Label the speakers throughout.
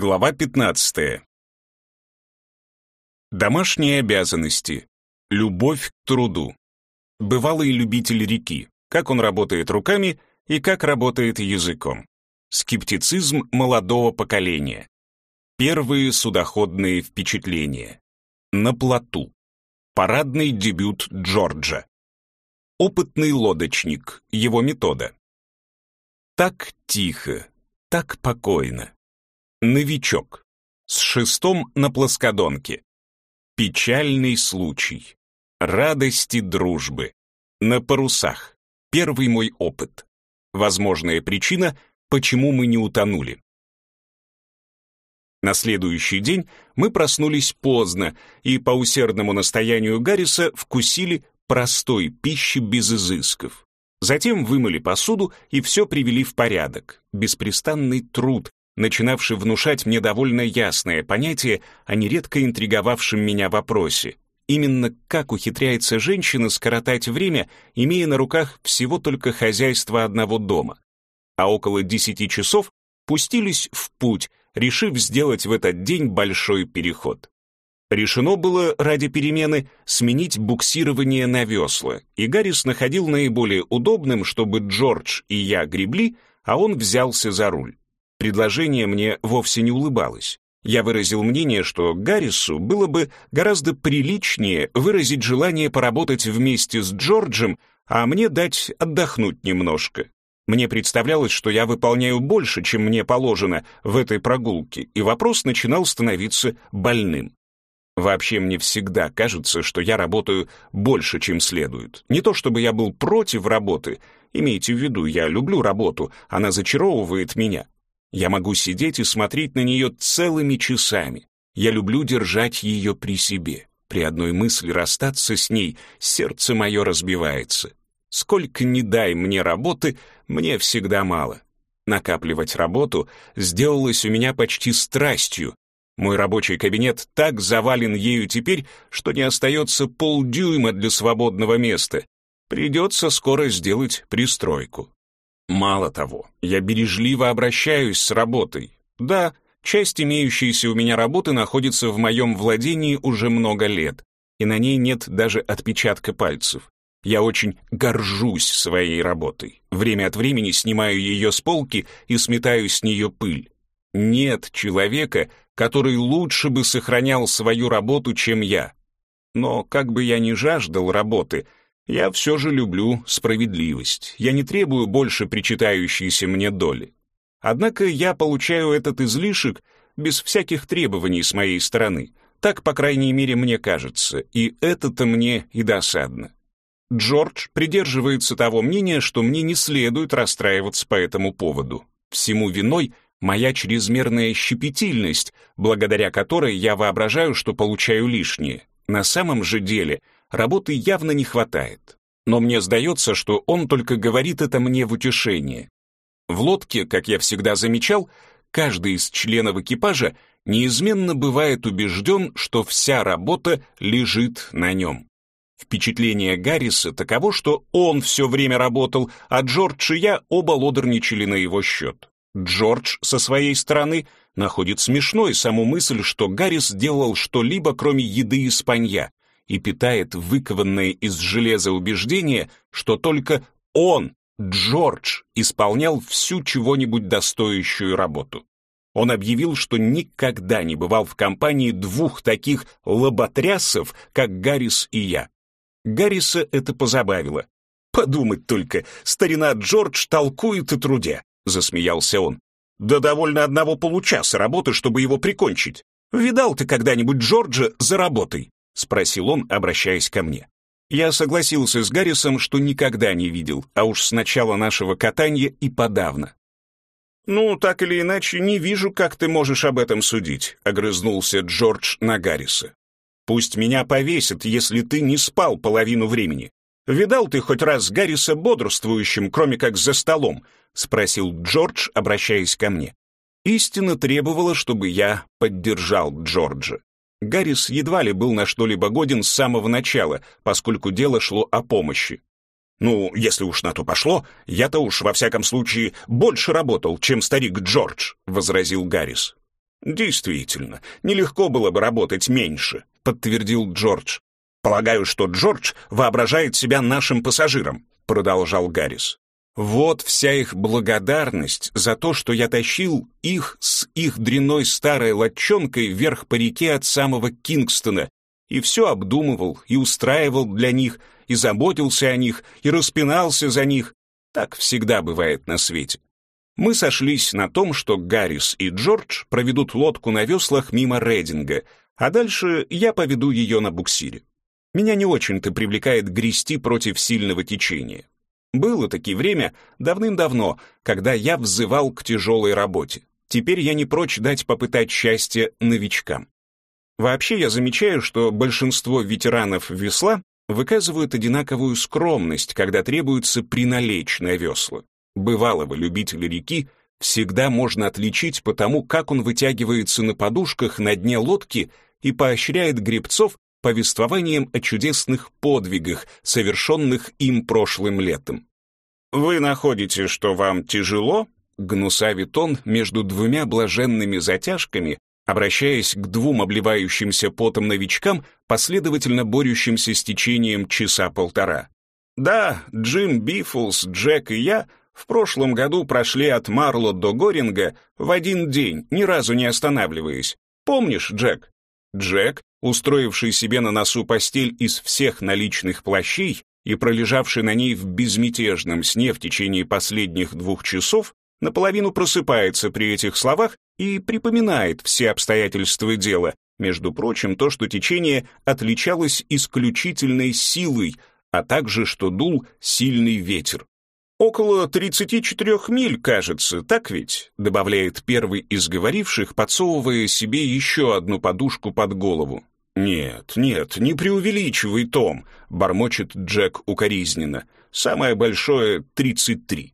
Speaker 1: Глава 15. Домашние обязанности. Любовь к труду. Бывалый любитель реки. Как он работает руками и как работает языком. Скептицизм молодого поколения. Первые судоходные впечатления. На плоту. Парадный дебют Джорджа. Опытный лодочник. Его метода. Так тихо, так покойно. Новичок. С шестом на плоскодонке. Печальный случай. Радости дружбы. На парусах. Первый мой опыт. Возможная причина, почему мы не утонули. На следующий день мы проснулись поздно и по усердному настоянию Гарриса вкусили простой пищи без изысков. Затем вымыли посуду и все привели в порядок. Беспрестанный труд, начинавший внушать мне довольно ясное понятие о нередко интриговавшем меня вопросе. Именно как ухитряется женщина скоротать время, имея на руках всего только хозяйство одного дома. А около десяти часов пустились в путь, решив сделать в этот день большой переход. Решено было ради перемены сменить буксирование на весла, и Гаррис находил наиболее удобным, чтобы Джордж и я гребли, а он взялся за руль. Предложение мне вовсе не улыбалось. Я выразил мнение, что Гаррису было бы гораздо приличнее выразить желание поработать вместе с Джорджем, а мне дать отдохнуть немножко. Мне представлялось, что я выполняю больше, чем мне положено в этой прогулке, и вопрос начинал становиться больным. Вообще мне всегда кажется, что я работаю больше, чем следует. Не то чтобы я был против работы, имейте в виду, я люблю работу, она зачаровывает меня. Я могу сидеть и смотреть на нее целыми часами. Я люблю держать ее при себе. При одной мысли расстаться с ней сердце мое разбивается. Сколько ни дай мне работы, мне всегда мало. Накапливать работу сделалось у меня почти страстью. Мой рабочий кабинет так завален ею теперь, что не остается полдюйма для свободного места. Придется скоро сделать пристройку. Мало того, я бережливо обращаюсь с работой. Да, часть имеющейся у меня работы находится в моем владении уже много лет, и на ней нет даже отпечатка пальцев. Я очень горжусь своей работой. Время от времени снимаю ее с полки и сметаю с нее пыль. Нет человека, который лучше бы сохранял свою работу, чем я. Но как бы я ни жаждал работы — я все же люблю справедливость. Я не требую больше причитающейся мне доли. Однако я получаю этот излишек без всяких требований с моей стороны. Так, по крайней мере, мне кажется, и это-то мне и досадно. Джордж придерживается того мнения, что мне не следует расстраиваться по этому поводу. Всему виной моя чрезмерная щепетильность, благодаря которой я воображаю, что получаю лишнее. На самом же деле — работы явно не хватает. Но мне сдается, что он только говорит это мне в утешение. В лодке, как я всегда замечал, каждый из членов экипажа неизменно бывает убежден, что вся работа лежит на нем. Впечатление Гарриса таково, что он все время работал, а Джордж и я оба лодорничали на его счет. Джордж, со своей стороны, находит смешной саму мысль, что Гаррис делал что-либо, кроме еды и спанья, и питает выкованное из железа убеждение, что только он, Джордж, исполнял всю чего-нибудь достоящую работу. Он объявил, что никогда не бывал в компании двух таких лоботрясов, как Гаррис и я. Гарриса это позабавило. «Подумать только, старина Джордж толкует о труде», — засмеялся он. «Да довольно одного получаса работы, чтобы его прикончить. Видал ты когда-нибудь Джорджа за работой?» — спросил он, обращаясь ко мне. Я согласился с Гаррисом, что никогда не видел, а уж с начала нашего катания и подавно. «Ну, так или иначе, не вижу, как ты можешь об этом судить», — огрызнулся Джордж на Гарриса. «Пусть меня повесят, если ты не спал половину времени. Видал ты хоть раз Гарриса бодрствующим, кроме как за столом?» — спросил Джордж, обращаясь ко мне. Истина требовала, чтобы я поддержал Джорджа. Гаррис едва ли был на что-либо годен с самого начала, поскольку дело шло о помощи. «Ну, если уж на то пошло, я-то уж, во всяком случае, больше работал, чем старик Джордж», — возразил Гаррис. «Действительно, нелегко было бы работать меньше», — подтвердил Джордж. «Полагаю, что Джордж воображает себя нашим пассажиром», — продолжал Гаррис. «Вот вся их благодарность за то, что я тащил их с их дряной старой лодчонкой вверх по реке от самого Кингстона и все обдумывал и устраивал для них, и заботился о них, и распинался за них. Так всегда бывает на свете. Мы сошлись на том, что Гаррис и Джордж проведут лодку на веслах мимо Рейдинга, а дальше я поведу ее на буксире. Меня не очень-то привлекает грести против сильного течения. Было таки время, давным-давно, когда я взывал к тяжелой работе. Теперь я не прочь дать попытать счастье новичкам. Вообще я замечаю, что большинство ветеранов весла выказывают одинаковую скромность, когда требуется приналечь на весла. Бывалого любителя реки всегда можно отличить по тому, как он вытягивается на подушках на дне лодки и поощряет гребцов повествованием о чудесных подвигах, совершенных им прошлым летом. «Вы находите, что вам тяжело?» Гнусавит он между двумя блаженными затяжками, обращаясь к двум обливающимся потом новичкам, последовательно борющимся с течением часа полтора. «Да, Джим Бифулс, Джек и я в прошлом году прошли от Марло до Горинга в один день, ни разу не останавливаясь. Помнишь, Джек? Джек, устроивший себе на носу постель из всех наличных плащей и пролежавший на ней в безмятежном сне в течение последних двух часов, наполовину просыпается при этих словах и припоминает все обстоятельства дела, между прочим, то, что течение отличалось исключительной силой, а также, что дул сильный ветер. «Около 34 миль, кажется, так ведь?» добавляет первый из говоривших, подсовывая себе еще одну подушку под голову. «Нет, нет, не преувеличивай, Том», — бормочет Джек укоризненно. «Самое большое — 33».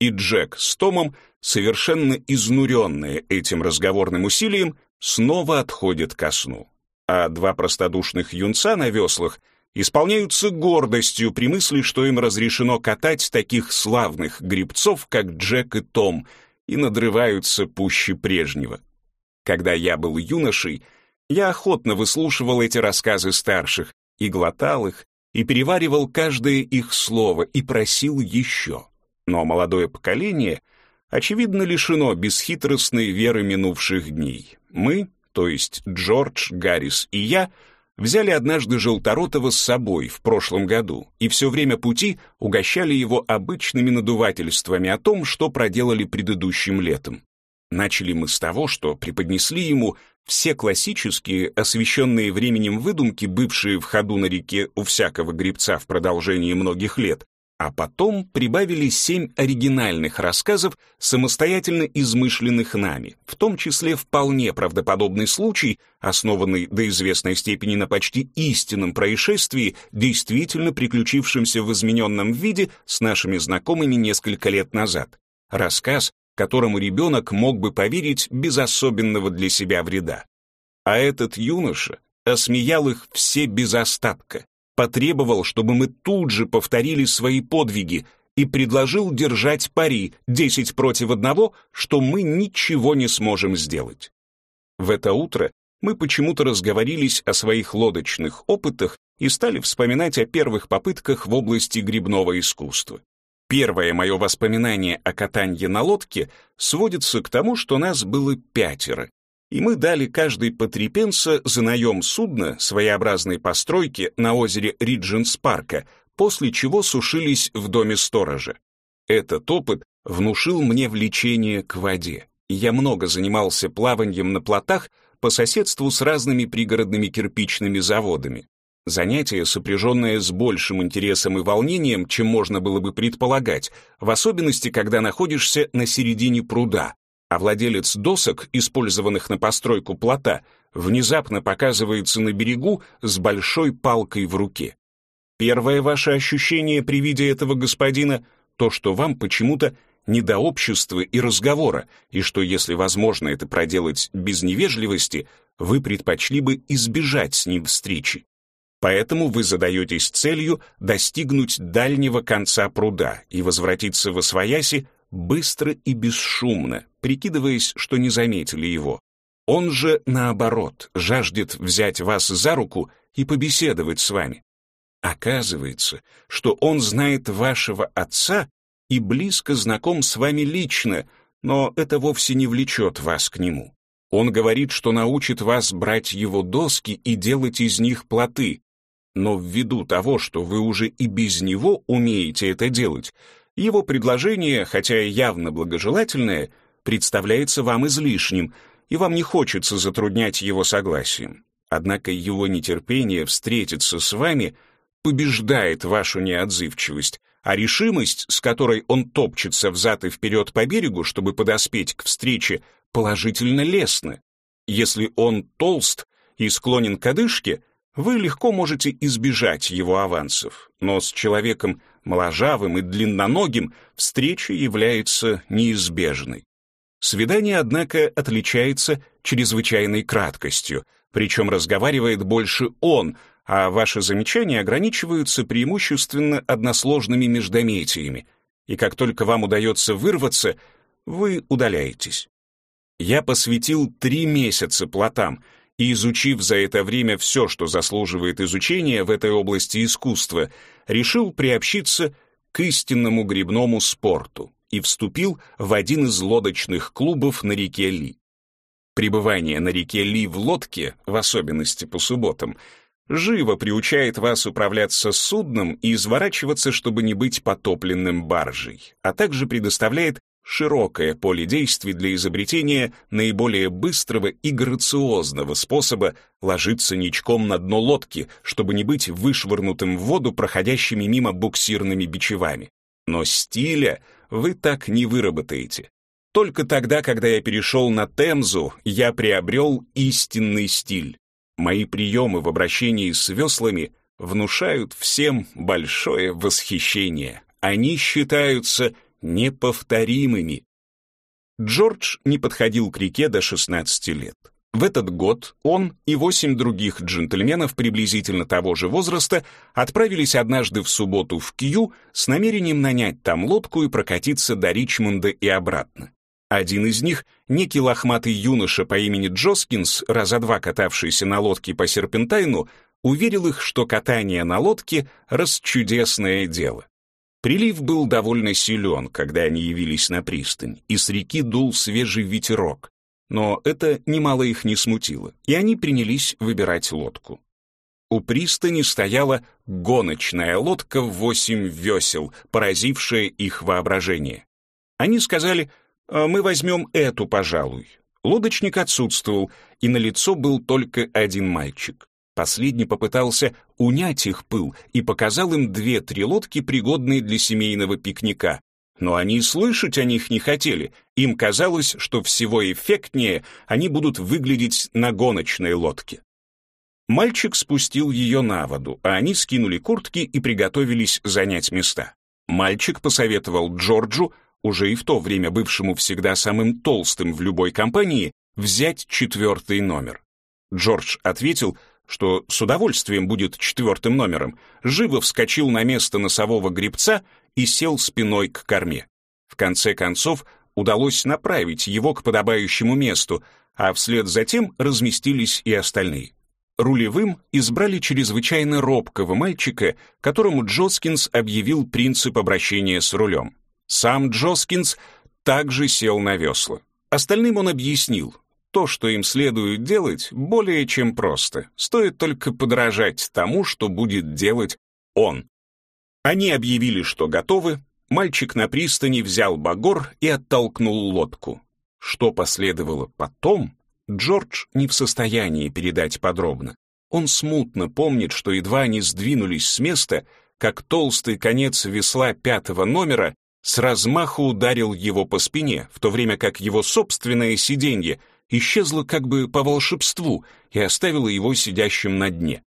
Speaker 1: И Джек с Томом, совершенно изнуренные этим разговорным усилием, снова отходят ко сну. А два простодушных юнца на веслах исполняются гордостью при мысли, что им разрешено катать таких славных грибцов, как Джек и Том, и надрываются пуще прежнего. Когда я был юношей, я охотно выслушивал эти рассказы старших, и глотал их, и переваривал каждое их слово, и просил еще. Но молодое поколение, очевидно, лишено бесхитростной веры минувших дней. Мы, то есть Джордж, Гаррис и я — Взяли однажды Желторотова с собой в прошлом году и все время пути угощали его обычными надувательствами о том, что проделали предыдущим летом. Начали мы с того, что преподнесли ему все классические, освещенные временем выдумки, бывшие в ходу на реке у всякого гребца в продолжении многих лет, а потом прибавили семь оригинальных рассказов, самостоятельно измышленных нами, в том числе вполне правдоподобный случай, основанный до известной степени на почти истинном происшествии, действительно приключившемся в измененном виде с нашими знакомыми несколько лет назад. Рассказ, которому ребенок мог бы поверить без особенного для себя вреда. А этот юноша осмеял их все без остатка, потребовал, чтобы мы тут же повторили свои подвиги и предложил держать пари 10 против одного, что мы ничего не сможем сделать. В это утро мы почему-то разговорились о своих лодочных опытах и стали вспоминать о первых попытках в области грибного искусства. Первое мое воспоминание о катании на лодке сводится к тому, что нас было пятеро, и мы дали каждый по три пенса за наем судна своеобразной постройки на озере Ридженс-парка, после чего сушились в доме сторожа. Этот опыт внушил мне влечение к воде. Я много занимался плаванием на плотах по соседству с разными пригородными кирпичными заводами. Занятие, сопряженное с большим интересом и волнением, чем можно было бы предполагать, в особенности, когда находишься на середине пруда, а владелец досок, использованных на постройку плота, внезапно показывается на берегу с большой палкой в руке. Первое ваше ощущение при виде этого господина — то, что вам почему-то не до общества и разговора, и что, если возможно это проделать без невежливости, вы предпочли бы избежать с ним встречи. Поэтому вы задаетесь целью достигнуть дальнего конца пруда и возвратиться в Освояси быстро и бесшумно, прикидываясь, что не заметили его. Он же, наоборот, жаждет взять вас за руку и побеседовать с вами. Оказывается, что он знает вашего отца и близко знаком с вами лично, но это вовсе не влечет вас к нему. Он говорит, что научит вас брать его доски и делать из них плоты, но ввиду того, что вы уже и без него умеете это делать, его предложение, хотя явно благожелательное, представляется вам излишним, и вам не хочется затруднять его согласием. Однако его нетерпение встретиться с вами побеждает вашу неотзывчивость, а решимость, с которой он топчется взад и вперед по берегу, чтобы подоспеть к встрече, положительно лестны. Если он толст и склонен к одышке, вы легко можете избежать его авансов, но с человеком моложавым и длинноногим встреча является неизбежной. Свидание, однако, отличается чрезвычайной краткостью, причем разговаривает больше он, а ваши замечания ограничиваются преимущественно односложными междометиями, и как только вам удается вырваться, вы удаляетесь. Я посвятил три месяца плотам, и, изучив за это время все, что заслуживает изучения в этой области искусства, решил приобщиться к истинному грибному спорту и вступил в один из лодочных клубов на реке Ли. Пребывание на реке Ли в лодке, в особенности по субботам, живо приучает вас управляться судном и изворачиваться, чтобы не быть потопленным баржей, а также предоставляет широкое поле действий для изобретения наиболее быстрого и грациозного способа ложиться ничком на дно лодки, чтобы не быть вышвырнутым в воду проходящими мимо буксирными бичевами. Но стиля вы так не выработаете. Только тогда, когда я перешел на Темзу, я приобрел истинный стиль. Мои приемы в обращении с веслами внушают всем большое восхищение. Они считаются неповторимыми. Джордж не подходил к реке до 16 лет. В этот год он и восемь других джентльменов приблизительно того же возраста отправились однажды в субботу в Кью с намерением нанять там лодку и прокатиться до Ричмонда и обратно. Один из них, некий лохматый юноша по имени Джоскинс, раза два катавшийся на лодке по серпентайну, уверил их, что катание на лодке — расчудесное дело. Прилив был довольно силен, когда они явились на пристань, и с реки дул свежий ветерок. Но это немало их не смутило, и они принялись выбирать лодку. У пристани стояла гоночная лодка в восемь весел, поразившая их воображение. Они сказали «А мы возьмем эту, пожалуй. Лодочник отсутствовал, и на лицо был только один мальчик. Последний попытался унять их пыл и показал им две-три лодки, пригодные для семейного пикника. Но они слышать о них не хотели. Им казалось, что всего эффектнее они будут выглядеть на гоночной лодке. Мальчик спустил ее на воду, а они скинули куртки и приготовились занять места. Мальчик посоветовал Джорджу уже и в то время бывшему всегда самым толстым в любой компании, взять четвертый номер. Джордж ответил, что с удовольствием будет четвертым номером, живо вскочил на место носового гребца и сел спиной к корме. В конце концов, удалось направить его к подобающему месту, а вслед за тем разместились и остальные. Рулевым избрали чрезвычайно робкого мальчика, которому Джоскинс объявил принцип обращения с рулем. Сам Джоскинс также сел на весла. Остальным он объяснил, то, что им следует делать, более чем просто. Стоит только подражать тому, что будет делать он. Они объявили, что готовы. Мальчик на пристани взял багор и оттолкнул лодку. Что последовало потом, Джордж не в состоянии передать подробно. Он смутно помнит, что едва они сдвинулись с места, как толстый конец весла пятого номера с размаху ударил его по спине, в то время как его собственное сиденье исчезло как бы по волшебству и оставило его сидящим на дне.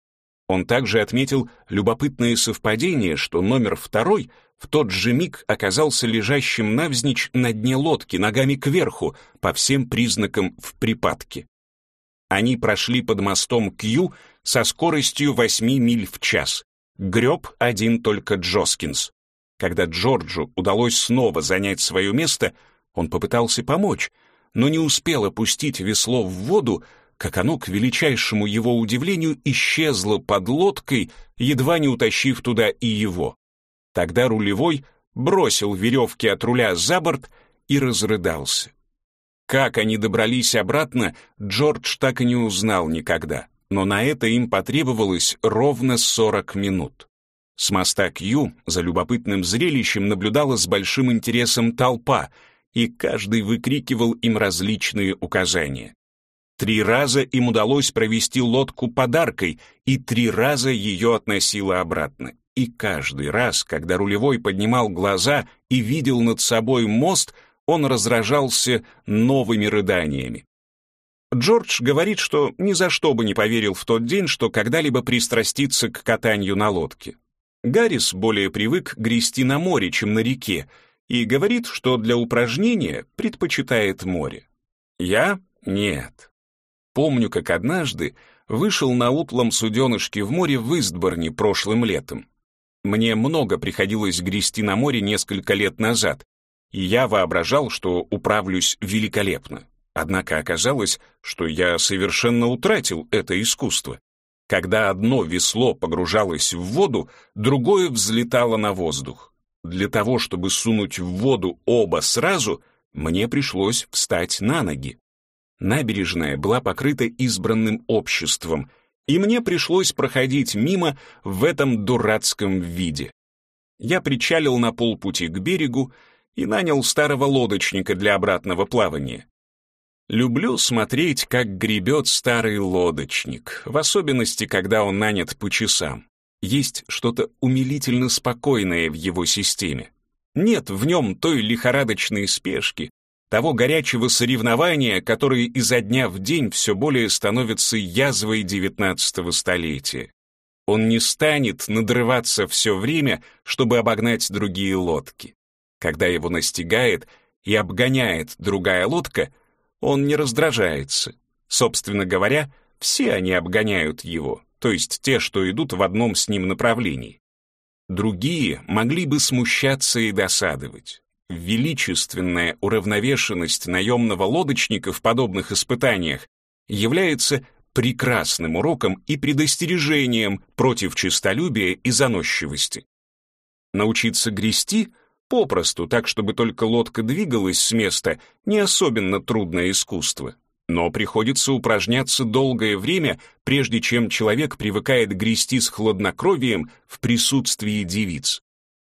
Speaker 1: Он также отметил любопытное совпадение, что номер второй в тот же миг оказался лежащим навзничь на дне лодки, ногами кверху, по всем признакам в припадке. Они прошли под мостом Кью со скоростью 8 миль в час. Греб один только Джоскинс. Когда Джорджу удалось снова занять свое место, он попытался помочь, но не успел опустить весло в воду, как оно, к величайшему его удивлению, исчезло под лодкой, едва не утащив туда и его. Тогда рулевой бросил веревки от руля за борт и разрыдался. Как они добрались обратно, Джордж так и не узнал никогда, но на это им потребовалось ровно 40 минут. С моста Кью за любопытным зрелищем наблюдала с большим интересом толпа, и каждый выкрикивал им различные указания. Три раза им удалось провести лодку подаркой, и три раза ее относило обратно. И каждый раз, когда рулевой поднимал глаза и видел над собой мост, он разражался новыми рыданиями. Джордж говорит, что ни за что бы не поверил в тот день, что когда-либо пристрастится к катанию на лодке. Гаррис более привык грести на море, чем на реке, и говорит, что для упражнения предпочитает море. Я — нет. Помню, как однажды вышел на утлом суденышке в море в Истборне прошлым летом. Мне много приходилось грести на море несколько лет назад, и я воображал, что управлюсь великолепно. Однако оказалось, что я совершенно утратил это искусство. Когда одно весло погружалось в воду, другое взлетало на воздух. Для того, чтобы сунуть в воду оба сразу, мне пришлось встать на ноги. Набережная была покрыта избранным обществом, и мне пришлось проходить мимо в этом дурацком виде. Я причалил на полпути к берегу и нанял старого лодочника для обратного плавания. Люблю смотреть, как гребет старый лодочник, в особенности, когда он нанят по часам. Есть что-то умилительно спокойное в его системе. Нет в нем той лихорадочной спешки, того горячего соревнования, которое изо дня в день все более становится язвой девятнадцатого столетия. Он не станет надрываться все время, чтобы обогнать другие лодки. Когда его настигает и обгоняет другая лодка, он не раздражается. Собственно говоря, все они обгоняют его, то есть те, что идут в одном с ним направлении. Другие могли бы смущаться и досадовать. Величественная уравновешенность наемного лодочника в подобных испытаниях является прекрасным уроком и предостережением против честолюбия и заносчивости. Научиться грести попросту, так чтобы только лодка двигалась с места, не особенно трудное искусство. Но приходится упражняться долгое время, прежде чем человек привыкает грести с хладнокровием в присутствии девиц.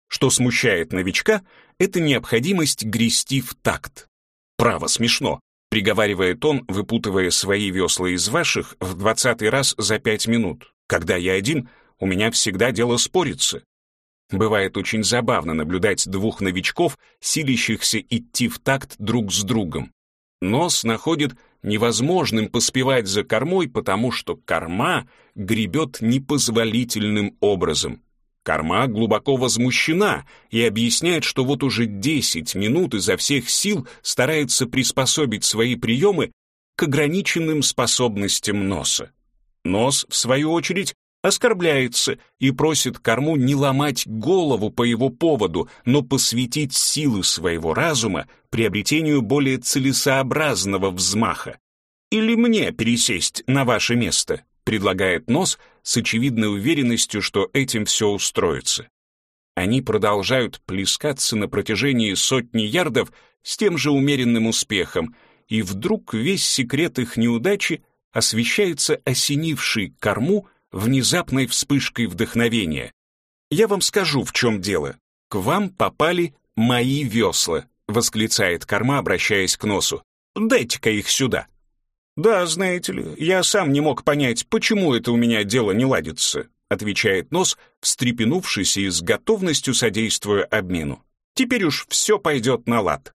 Speaker 1: Что смущает новичка, это необходимость грести в такт. Право смешно, приговаривает он, выпутывая свои весла из ваших в двадцатый раз за пять минут. Когда я один, у меня всегда дело спорится. Бывает очень забавно наблюдать двух новичков, силящихся идти в такт друг с другом. Нос находит невозможным поспевать за кормой, потому что корма гребет непозволительным образом. Корма глубоко возмущена и объясняет, что вот уже 10 минут изо всех сил старается приспособить свои приемы к ограниченным способностям носа. Нос, в свою очередь, оскорбляется и просит корму не ломать голову по его поводу, но посвятить силы своего разума приобретению более целесообразного взмаха. Или мне пересесть на ваше место? предлагает нос с очевидной уверенностью, что этим все устроится. Они продолжают плескаться на протяжении сотни ярдов с тем же умеренным успехом, и вдруг весь секрет их неудачи освещается осенившей корму внезапной вспышкой вдохновения. «Я вам скажу, в чем дело. К вам попали мои весла», — восклицает корма, обращаясь к носу. «Дайте-ка их сюда». «Да, знаете ли, я сам не мог понять, почему это у меня дело не ладится», отвечает Нос, встрепенувшись и с готовностью содействуя обмену. «Теперь уж все пойдет на лад».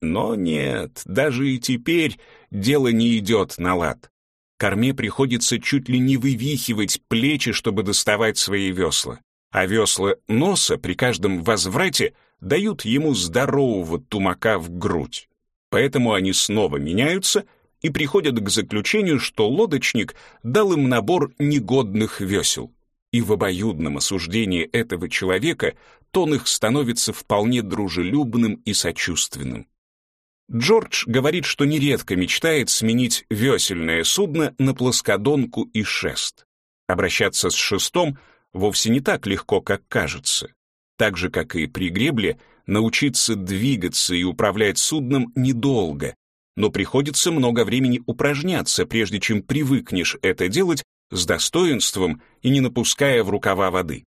Speaker 1: Но нет, даже и теперь дело не идет на лад. Корме приходится чуть ли не вывихивать плечи, чтобы доставать свои весла. А весла носа при каждом возврате дают ему здорового тумака в грудь. Поэтому они снова меняются — и приходят к заключению, что лодочник дал им набор негодных весел. И в обоюдном осуждении этого человека тон их становится вполне дружелюбным и сочувственным. Джордж говорит, что нередко мечтает сменить весельное судно на плоскодонку и шест. Обращаться с шестом вовсе не так легко, как кажется. Так же, как и при гребле, научиться двигаться и управлять судном недолго, но приходится много времени упражняться, прежде чем привыкнешь это делать с достоинством и не напуская в рукава воды.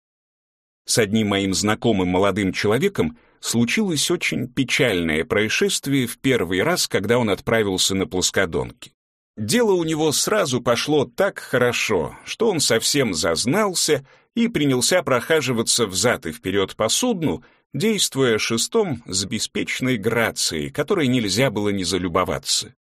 Speaker 1: С одним моим знакомым молодым человеком случилось очень печальное происшествие в первый раз, когда он отправился на плоскодонки. Дело у него сразу пошло так хорошо, что он совсем зазнался и принялся прохаживаться взад и вперед по судну, действуя шестом с беспечной грацией, которой нельзя было не залюбоваться.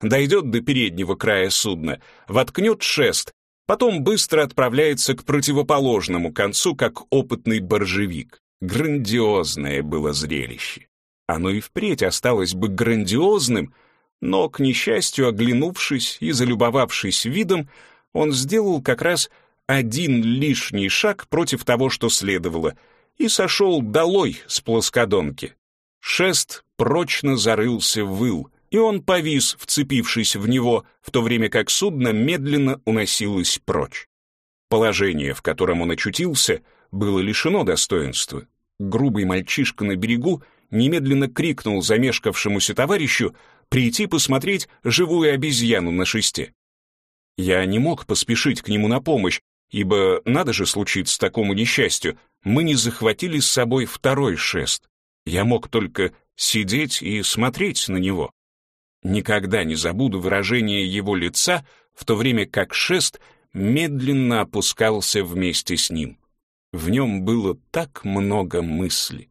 Speaker 1: Дойдет до переднего края судна, воткнет шест, потом быстро отправляется к противоположному концу, как опытный боржевик. Грандиозное было зрелище. Оно и впредь осталось бы грандиозным, но, к несчастью, оглянувшись и залюбовавшись видом, он сделал как раз один лишний шаг против того, что следовало, и сошел долой с плоскодонки. Шест прочно зарылся в выл, и он повис, вцепившись в него, в то время как судно медленно уносилось прочь. Положение, в котором он очутился, было лишено достоинства. Грубый мальчишка на берегу немедленно крикнул замешкавшемуся товарищу прийти посмотреть живую обезьяну на шесте. Я не мог поспешить к нему на помощь, ибо надо же случиться такому несчастью, мы не захватили с собой второй шест. Я мог только сидеть и смотреть на него. Никогда не забуду выражение его лица, в то время как шест медленно опускался вместе с ним. В нем было так много мыслей.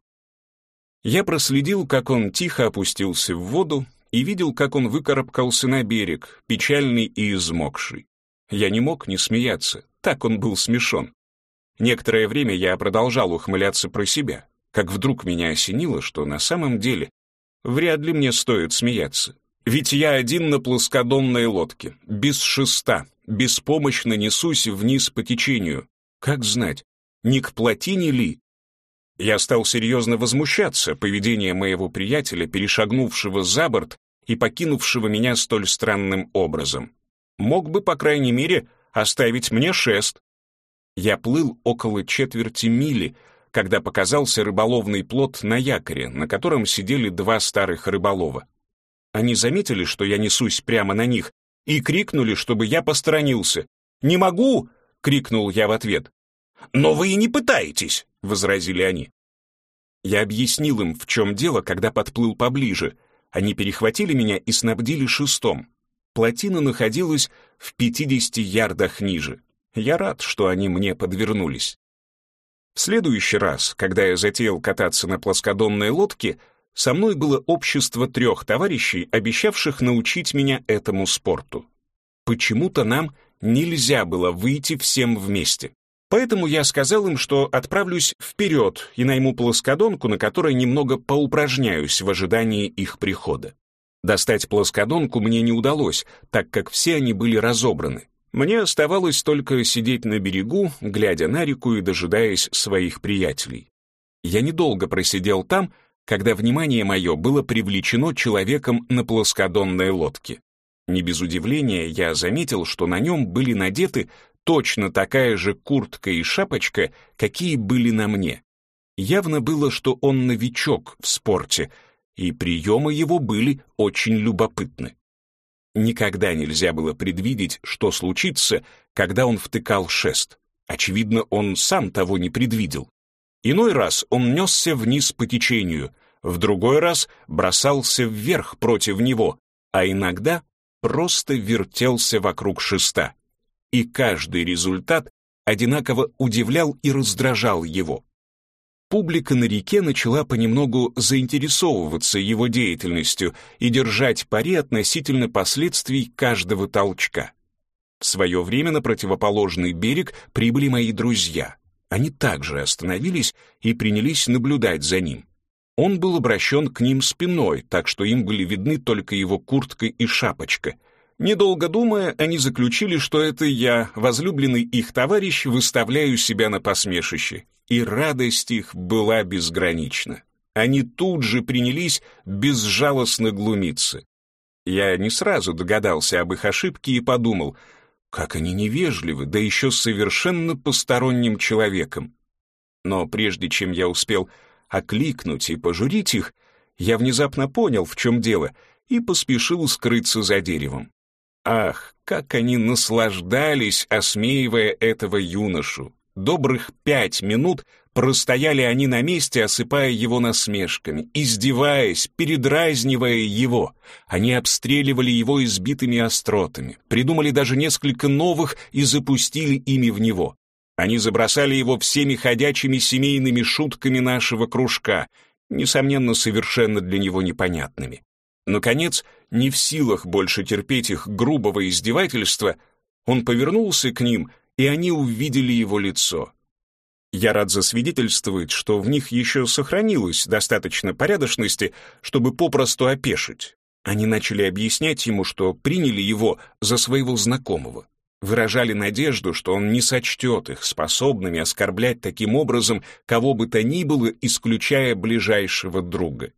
Speaker 1: Я проследил, как он тихо опустился в воду, и видел, как он выкарабкался на берег, печальный и измокший. Я не мог не смеяться, так он был смешон. Некоторое время я продолжал ухмыляться про себя, как вдруг меня осенило, что на самом деле вряд ли мне стоит смеяться. Ведь я один на плоскодонной лодке, без шеста, беспомощно несусь вниз по течению. Как знать, не к плотине ли? Я стал серьезно возмущаться поведением моего приятеля, перешагнувшего за борт и покинувшего меня столь странным образом. Мог бы, по крайней мере, оставить мне шест. Я плыл около четверти мили, когда показался рыболовный плот на якоре, на котором сидели два старых рыболова. Они заметили, что я несусь прямо на них, и крикнули, чтобы я посторонился. «Не могу!» — крикнул я в ответ. «Но вы и не пытаетесь!» — возразили они. Я объяснил им, в чем дело, когда подплыл поближе. Они перехватили меня и снабдили шестом. Плотина находилась в 50 ярдах ниже. Я рад, что они мне подвернулись. В следующий раз, когда я затеял кататься на плоскодонной лодке, со мной было общество трех товарищей, обещавших научить меня этому спорту. Почему-то нам нельзя было выйти всем вместе. Поэтому я сказал им, что отправлюсь вперед и найму плоскодонку, на которой немного поупражняюсь в ожидании их прихода. Достать плоскодонку мне не удалось, так как все они были разобраны. Мне оставалось только сидеть на берегу, глядя на реку и дожидаясь своих приятелей. Я недолго просидел там, когда внимание мое было привлечено человеком на плоскодонной лодке. Не без удивления я заметил, что на нем были надеты точно такая же куртка и шапочка, какие были на мне. Явно было, что он новичок в спорте, и приемы его были очень любопытны. Никогда нельзя было предвидеть, что случится, когда он втыкал шест. Очевидно, он сам того не предвидел. Иной раз он несся вниз по течению, в другой раз бросался вверх против него, а иногда просто вертелся вокруг шеста. И каждый результат одинаково удивлял и раздражал его публика на реке начала понемногу заинтересовываться его деятельностью и держать пари относительно последствий каждого толчка. В свое время на противоположный берег прибыли мои друзья. Они также остановились и принялись наблюдать за ним. Он был обращен к ним спиной, так что им были видны только его куртка и шапочка. Недолго думая, они заключили, что это я, возлюбленный их товарищ, выставляю себя на посмешище и радость их была безгранична. Они тут же принялись безжалостно глумиться. Я не сразу догадался об их ошибке и подумал, как они невежливы, да еще совершенно посторонним человеком. Но прежде чем я успел окликнуть и пожурить их, я внезапно понял, в чем дело, и поспешил скрыться за деревом. Ах, как они наслаждались, осмеивая этого юношу. Добрых пять минут простояли они на месте, осыпая его насмешками, издеваясь, передразнивая его. Они обстреливали его избитыми остротами, придумали даже несколько новых и запустили ими в него. Они забросали его всеми ходячими семейными шутками нашего кружка, несомненно, совершенно для него непонятными. Наконец, не в силах больше терпеть их грубого издевательства, он повернулся к ним, и они увидели его лицо. Я рад засвидетельствовать, что в них еще сохранилось достаточно порядочности, чтобы попросту опешить. Они начали объяснять ему, что приняли его за своего знакомого. Выражали надежду, что он не сочтет их способными оскорблять таким образом кого бы то ни было, исключая ближайшего друга.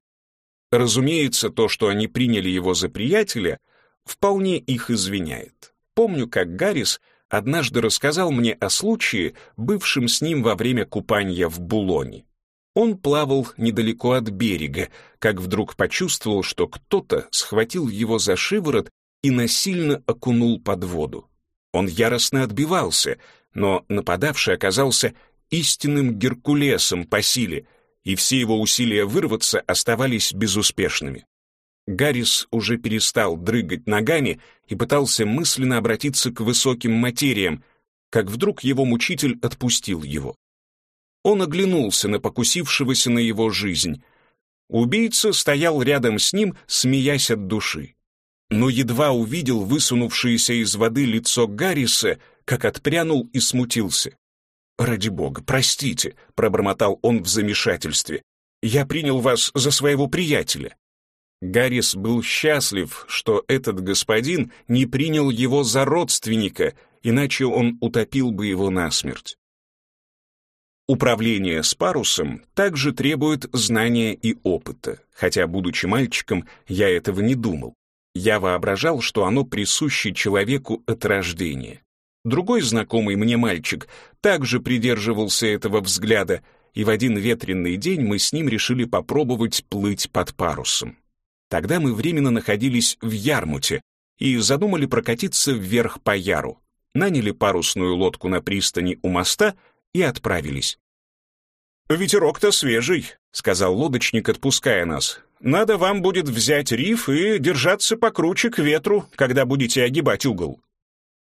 Speaker 1: Разумеется, то, что они приняли его за приятеля, вполне их извиняет. Помню, как Гаррис однажды рассказал мне о случае, бывшем с ним во время купания в Булоне. Он плавал недалеко от берега, как вдруг почувствовал, что кто-то схватил его за шиворот и насильно окунул под воду. Он яростно отбивался, но нападавший оказался истинным Геркулесом по силе — и все его усилия вырваться оставались безуспешными. Гаррис уже перестал дрыгать ногами и пытался мысленно обратиться к высоким материям, как вдруг его мучитель отпустил его. Он оглянулся на покусившегося на его жизнь. Убийца стоял рядом с ним, смеясь от души. Но едва увидел высунувшееся из воды лицо Гарриса, как отпрянул и смутился. «Ради бога, простите», — пробормотал он в замешательстве. «Я принял вас за своего приятеля». Гаррис был счастлив, что этот господин не принял его за родственника, иначе он утопил бы его насмерть. Управление с парусом также требует знания и опыта, хотя, будучи мальчиком, я этого не думал. Я воображал, что оно присуще человеку от рождения. Другой знакомый мне мальчик также придерживался этого взгляда, и в один ветреный день мы с ним решили попробовать плыть под парусом. Тогда мы временно находились в Ярмуте и задумали прокатиться вверх по Яру, наняли парусную лодку на пристани у моста и отправились. «Ветерок-то свежий», — сказал лодочник, отпуская нас. «Надо вам будет взять риф и держаться покруче к ветру, когда будете огибать угол».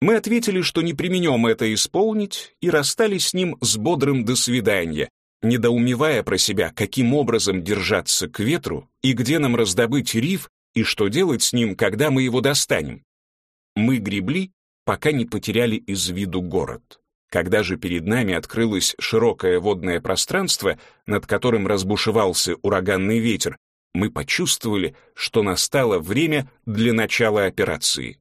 Speaker 1: Мы ответили, что не применем это исполнить, и расстались с ним с бодрым «до свидания», недоумевая про себя, каким образом держаться к ветру и где нам раздобыть риф и что делать с ним, когда мы его достанем. Мы гребли, пока не потеряли из виду город. Когда же перед нами открылось широкое водное пространство, над которым разбушевался ураганный ветер, мы почувствовали, что настало время для начала операции.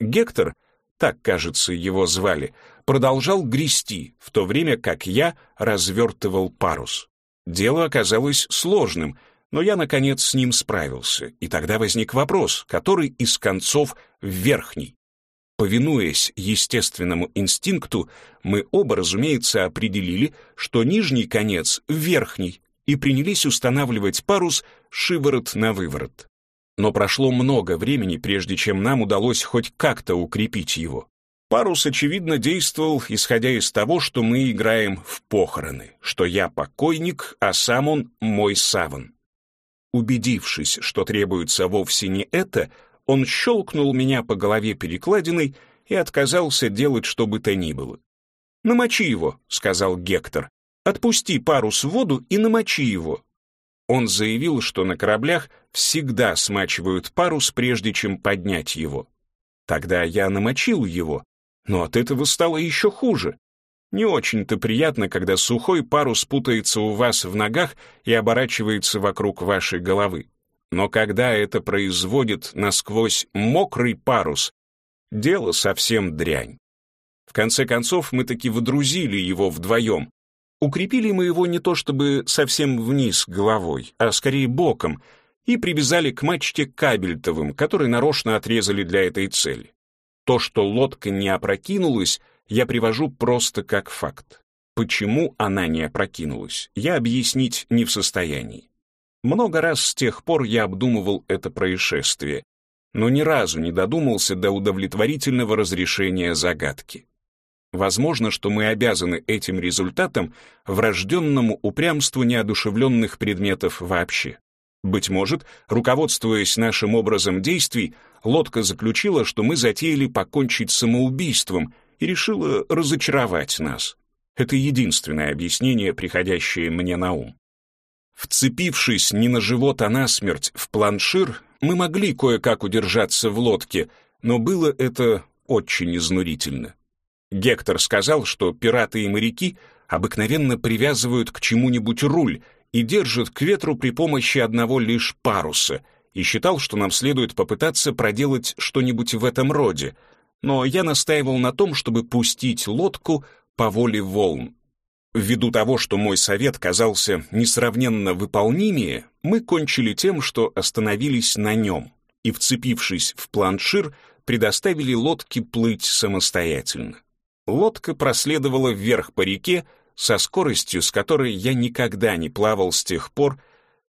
Speaker 1: Гектор так, кажется, его звали, продолжал грести, в то время как я развертывал парус. Дело оказалось сложным, но я, наконец, с ним справился, и тогда возник вопрос, который из концов верхний. Повинуясь естественному инстинкту, мы оба, разумеется, определили, что нижний конец — верхний, и принялись устанавливать парус шиворот на выворот. Но прошло много времени, прежде чем нам удалось хоть как-то укрепить его. Парус, очевидно, действовал, исходя из того, что мы играем в похороны, что я покойник, а сам он мой саван. Убедившись, что требуется вовсе не это, он щелкнул меня по голове перекладиной и отказался делать что бы то ни было. «Намочи его», — сказал Гектор. «Отпусти парус в воду и намочи его. Он заявил, что на кораблях всегда смачивают парус, прежде чем поднять его. Тогда я намочил его, но от этого стало еще хуже. Не очень-то приятно, когда сухой парус путается у вас в ногах и оборачивается вокруг вашей головы. Но когда это производит насквозь мокрый парус, дело совсем дрянь. В конце концов, мы таки выдрузили его вдвоем, Укрепили мы его не то чтобы совсем вниз головой, а скорее боком, и привязали к мачте кабельтовым, который нарочно отрезали для этой цели. То, что лодка не опрокинулась, я привожу просто как факт. Почему она не опрокинулась, я объяснить не в состоянии. Много раз с тех пор я обдумывал это происшествие, но ни разу не додумался до удовлетворительного разрешения загадки. Возможно, что мы обязаны этим результатом врожденному упрямству неодушевленных предметов вообще. Быть может, руководствуясь нашим образом действий, лодка заключила, что мы затеяли покончить самоубийством и решила разочаровать нас. Это единственное объяснение, приходящее мне на ум. Вцепившись не на живот, а на смерть в планшир, мы могли кое-как удержаться в лодке, но было это очень изнурительно. Гектор сказал, что пираты и моряки обыкновенно привязывают к чему-нибудь руль и держат к ветру при помощи одного лишь паруса, и считал, что нам следует попытаться проделать что-нибудь в этом роде, но я настаивал на том, чтобы пустить лодку по воле волн. Ввиду того, что мой совет казался несравненно выполнимее, мы кончили тем, что остановились на нем и, вцепившись в планшир, предоставили лодке плыть самостоятельно. Лодка проследовала вверх по реке со скоростью, с которой я никогда не плавал с тех пор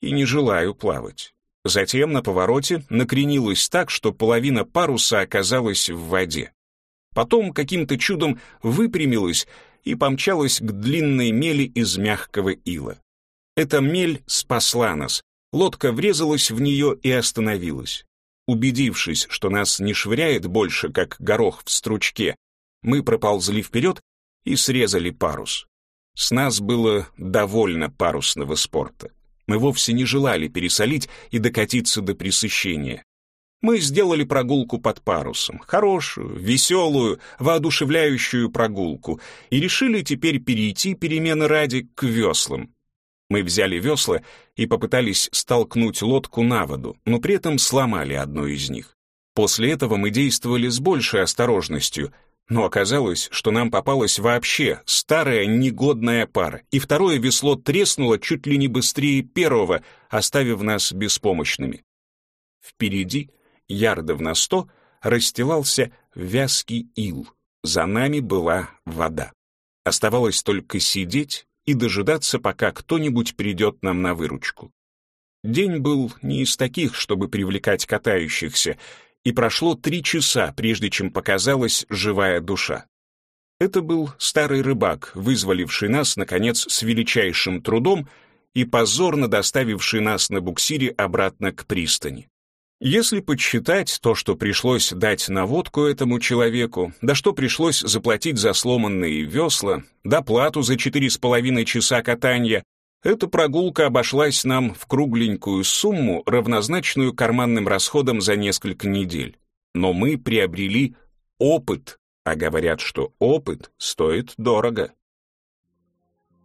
Speaker 1: и не желаю плавать. Затем на повороте накренилась так, что половина паруса оказалась в воде. Потом каким-то чудом выпрямилась и помчалась к длинной мели из мягкого ила. Эта мель спасла нас. Лодка врезалась в нее и остановилась. Убедившись, что нас не швыряет больше, как горох в стручке, мы проползли вперед и срезали парус. С нас было довольно парусного спорта. Мы вовсе не желали пересолить и докатиться до пресыщения. Мы сделали прогулку под парусом, хорошую, веселую, воодушевляющую прогулку, и решили теперь перейти перемены ради к веслам. Мы взяли весла и попытались столкнуть лодку на воду, но при этом сломали одно из них. После этого мы действовали с большей осторожностью, но оказалось, что нам попалась вообще старая негодная пара, и второе весло треснуло чуть ли не быстрее первого, оставив нас беспомощными. Впереди, ярдов на сто, расстилался вязкий ил. За нами была вода. Оставалось только сидеть и дожидаться, пока кто-нибудь придет нам на выручку. День был не из таких, чтобы привлекать катающихся, и прошло три часа, прежде чем показалась живая душа. Это был старый рыбак, вызволивший нас, наконец, с величайшим трудом и позорно доставивший нас на буксире обратно к пристани. Если подсчитать то, что пришлось дать на водку этому человеку, да что пришлось заплатить за сломанные весла, доплату за четыре с половиной часа катания, эта прогулка обошлась нам в кругленькую сумму, равнозначную карманным расходам за несколько недель. Но мы приобрели опыт, а говорят, что опыт стоит дорого.